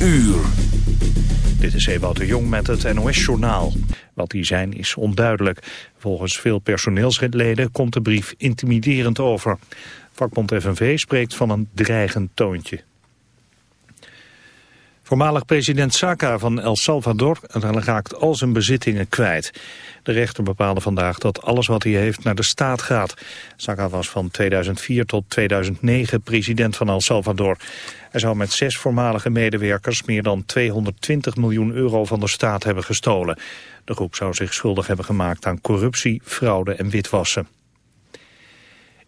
uur. Dit is Ewout de Jong met het NOS-journaal. Wat die zijn is onduidelijk. Volgens veel personeelsleden komt de brief intimiderend over. Vakbond FNV spreekt van een dreigend toontje. Voormalig president Saka van El Salvador raakt al zijn bezittingen kwijt. De rechter bepaalde vandaag dat alles wat hij heeft naar de staat gaat. Saka was van 2004 tot 2009 president van El Salvador. Hij zou met zes voormalige medewerkers meer dan 220 miljoen euro van de staat hebben gestolen. De groep zou zich schuldig hebben gemaakt aan corruptie, fraude en witwassen.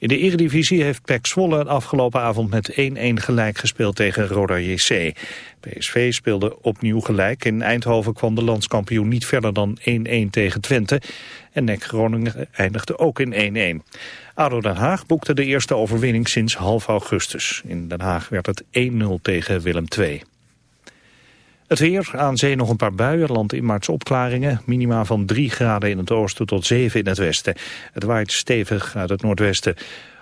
In de Eredivisie heeft PEC Zwolle afgelopen avond met 1-1 gelijk gespeeld tegen Roda JC. PSV speelde opnieuw gelijk. In Eindhoven kwam de landskampioen niet verder dan 1-1 tegen Twente. En NEC Groningen eindigde ook in 1-1. ADO Den Haag boekte de eerste overwinning sinds half augustus. In Den Haag werd het 1-0 tegen Willem II. Het weer, aan zee nog een paar buien, land in maartse opklaringen. Minima van 3 graden in het oosten tot 7 in het westen. Het waait stevig uit het noordwesten.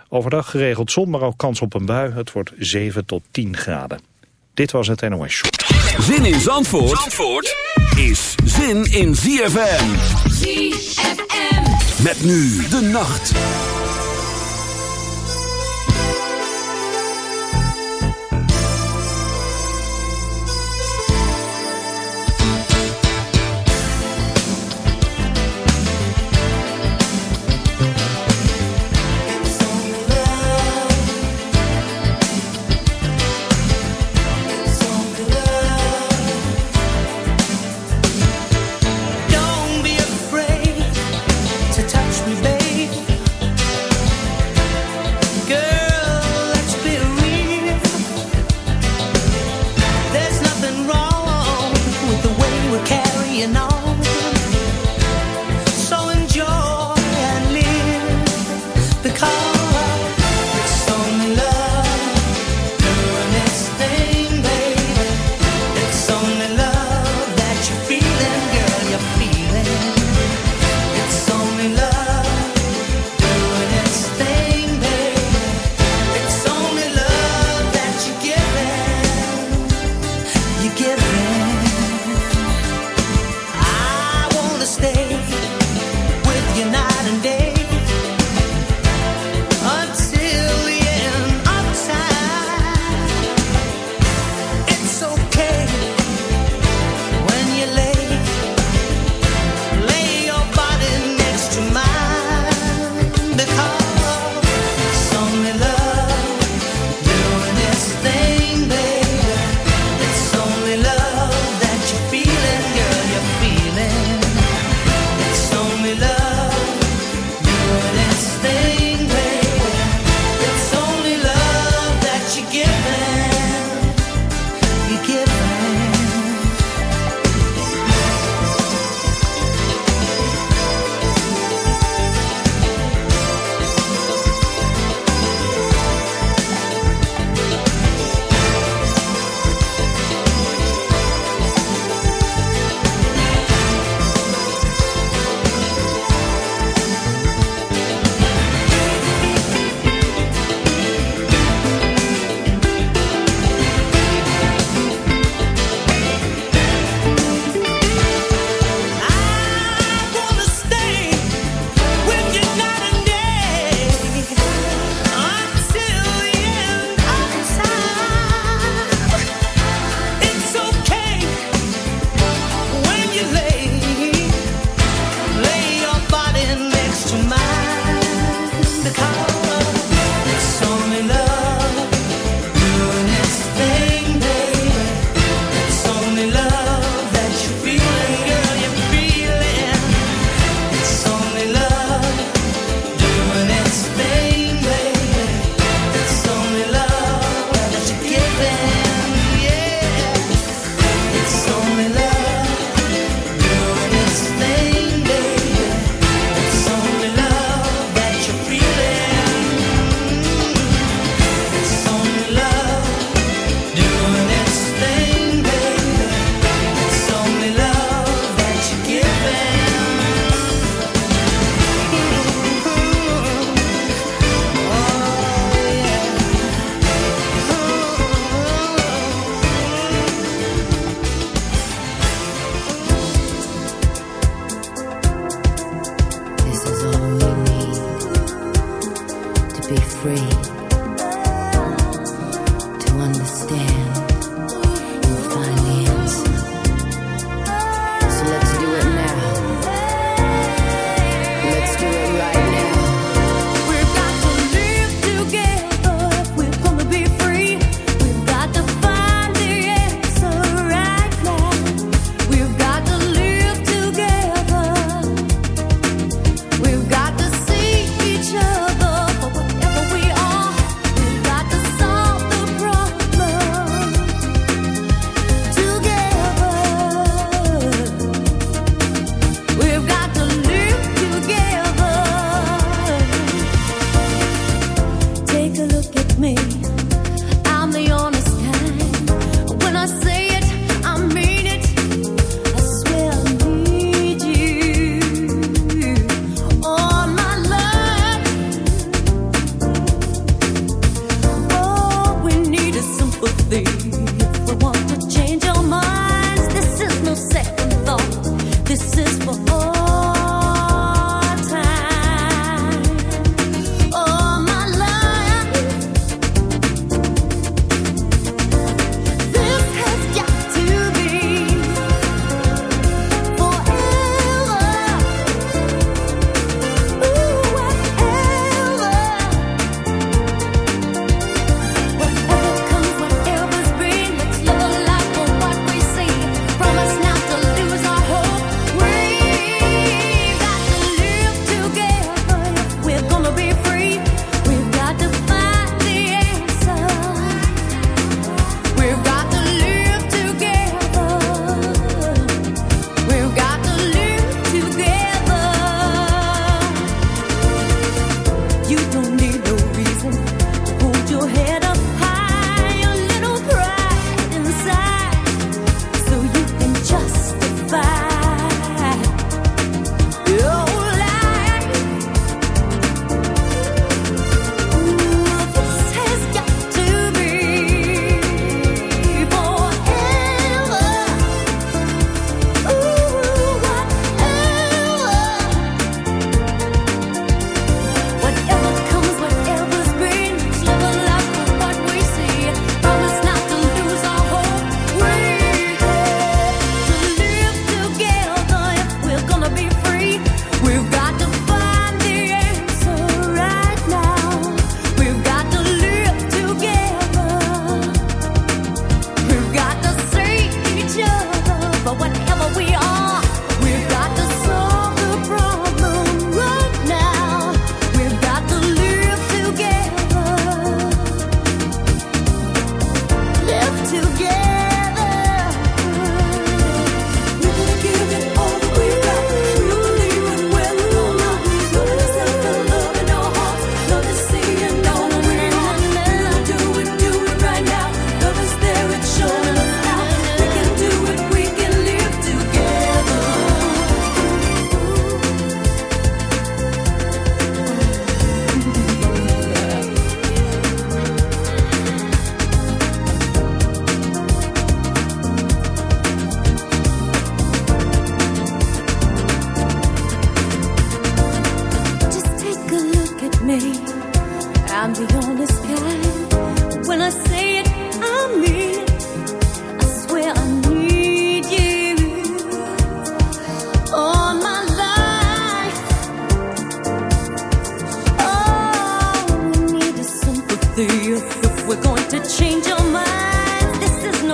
Overdag geregeld zon, maar ook kans op een bui. Het wordt 7 tot 10 graden. Dit was het NOS Show. Zin in Zandvoort, Zandvoort is zin in ZFM. ZFM. Met nu de nacht.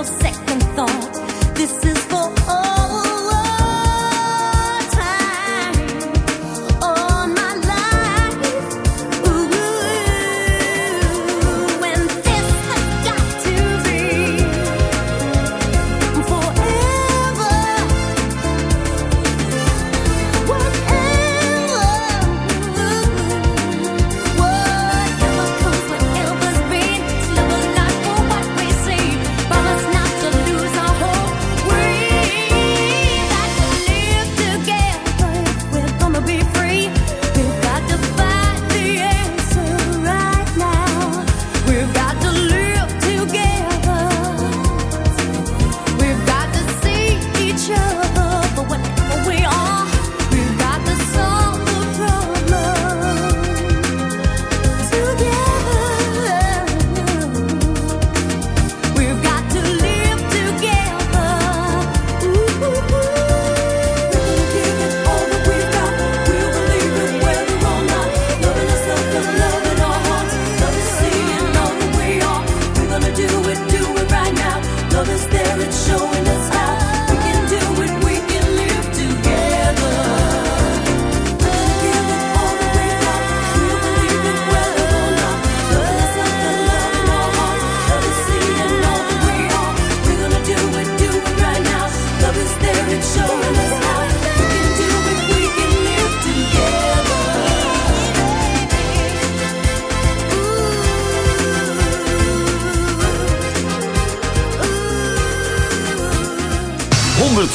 sick.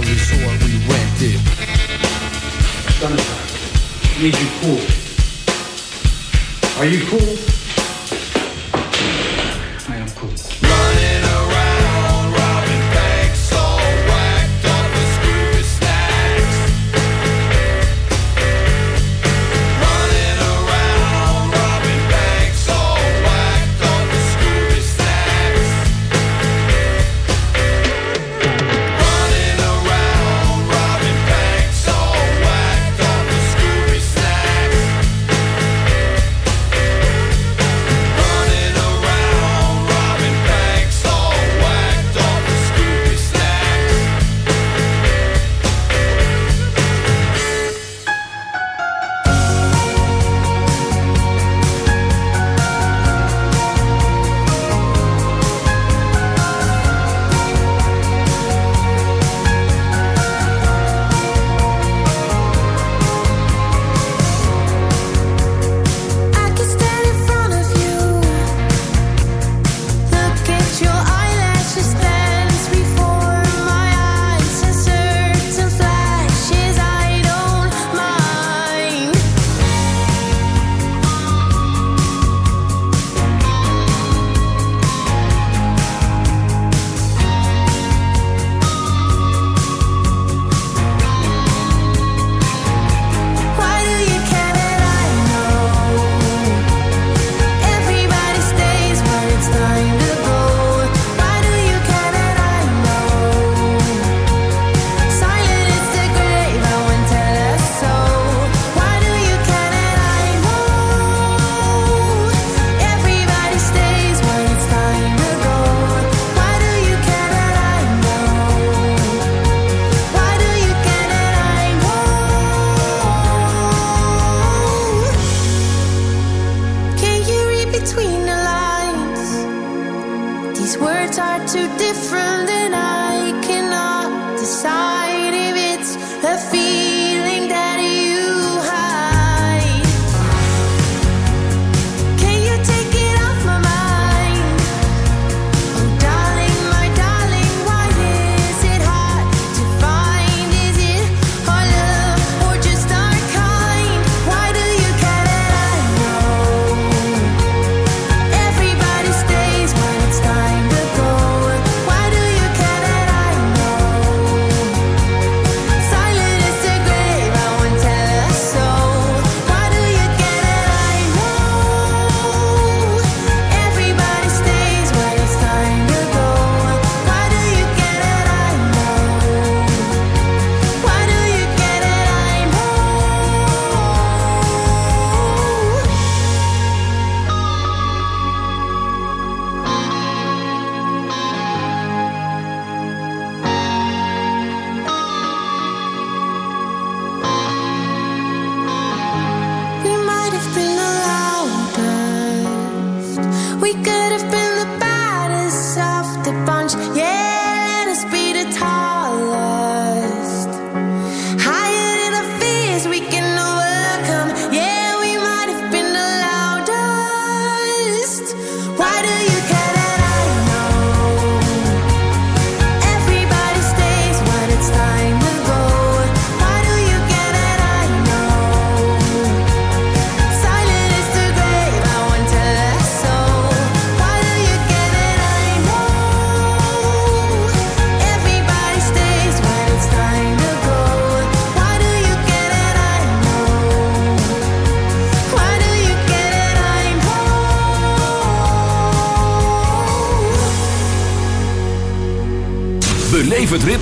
resort we rented. Need you cool. Are you cool?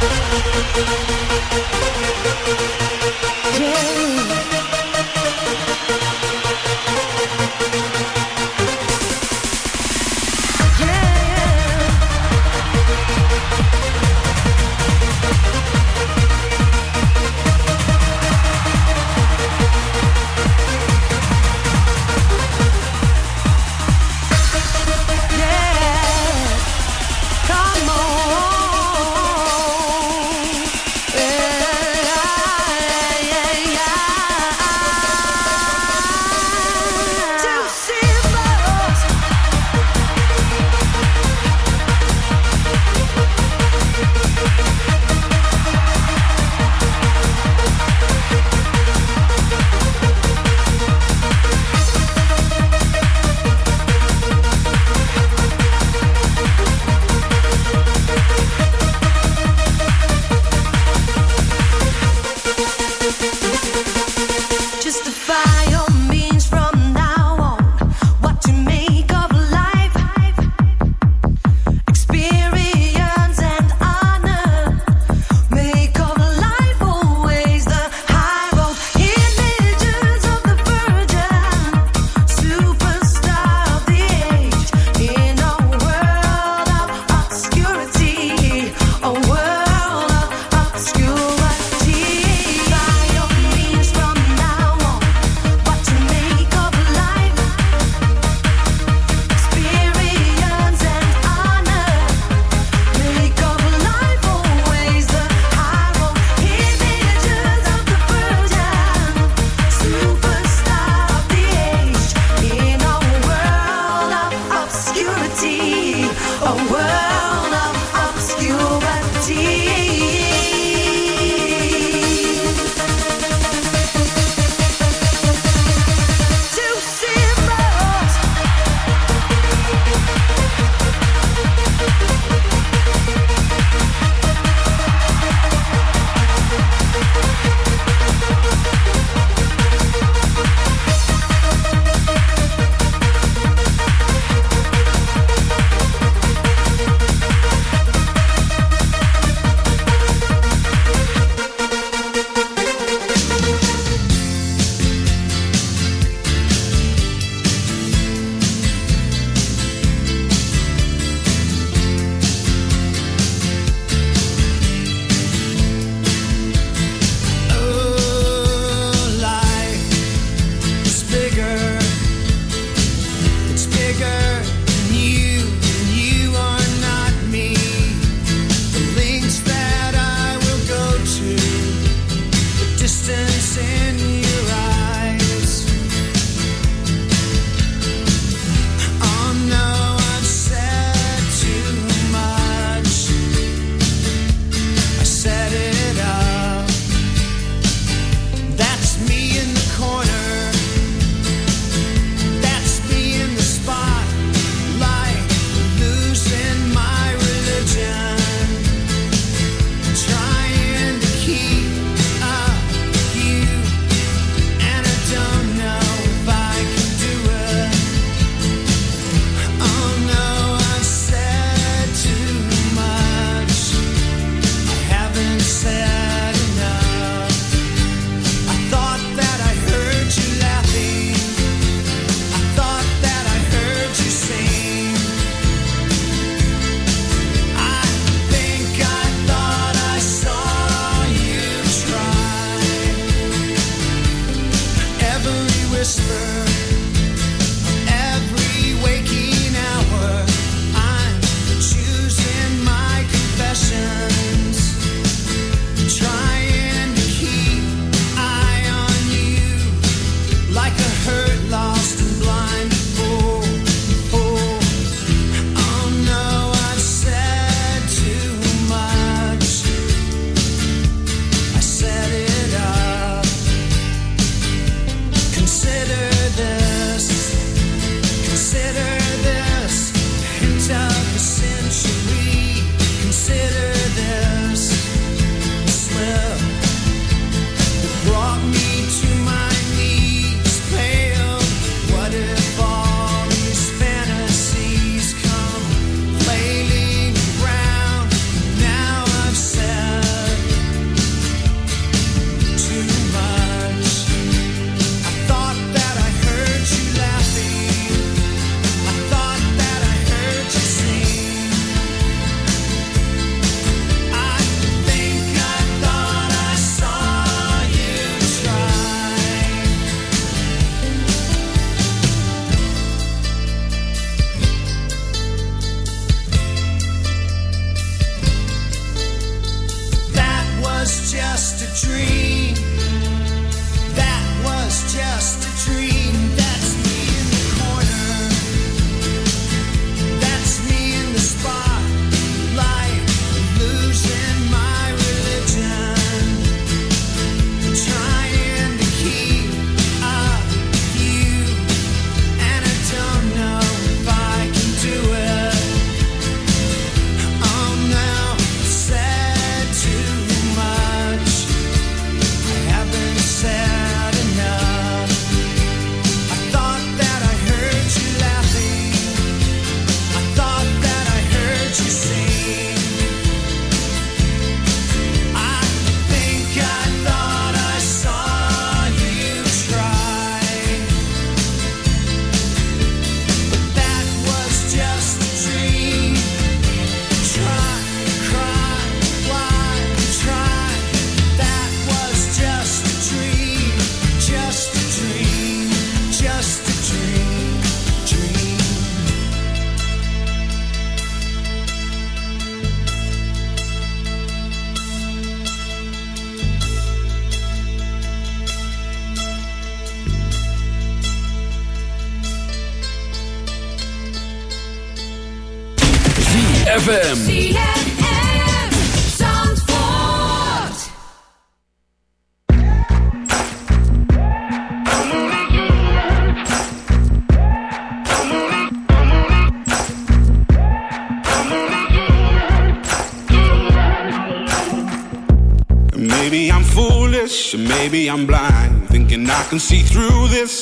Música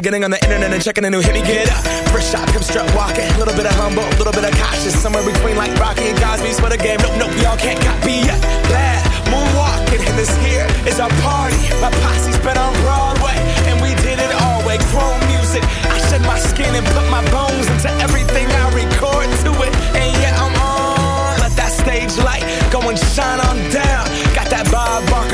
of getting on the internet and checking a new hit. Me get up, first shot, hip strut walking. A little bit of humble, a little bit of cautious. Somewhere between like Rocky and Cosby's for the game. Nope, nope, y'all can't copy yet. Bad moonwalking, and this here is our party.